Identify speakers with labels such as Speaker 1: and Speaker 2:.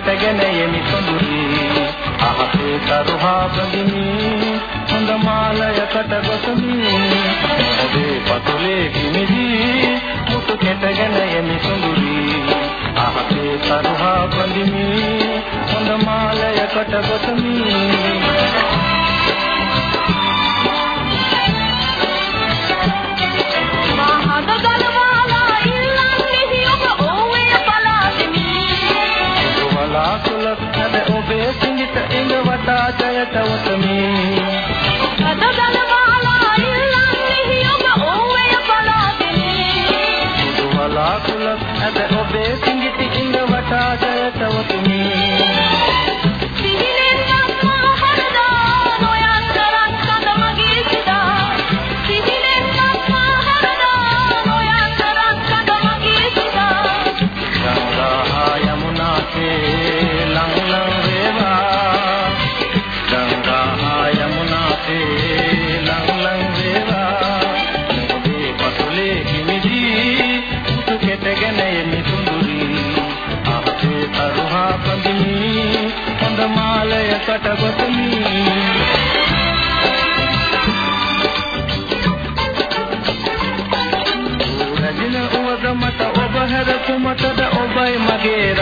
Speaker 1: කැටගෙන යෙමි සොඳුරි අහසේ කරුහා බඳිමි හොඳ මාලයකට ගොසමි. ඔබේ පතුලේ හිමිදී මුතු කැටගෙන යෙමි සොඳුරි අහසේ කරුහා බඳිමි හොඳ මාලයකට ගොසමි. ජයට උතුමි
Speaker 2: අද ගලවාලා ඉල්ලන්නේ ඔබ ඕවැය බලාගෙන
Speaker 1: දුවලා කුලක් ඇද ඔබේ සිඟිති ඉඳ වටා ජයට උතුමි කටගොතමි රජින උවද මට ඔබ හැර කුමටද ඔබයි මගේ රාජ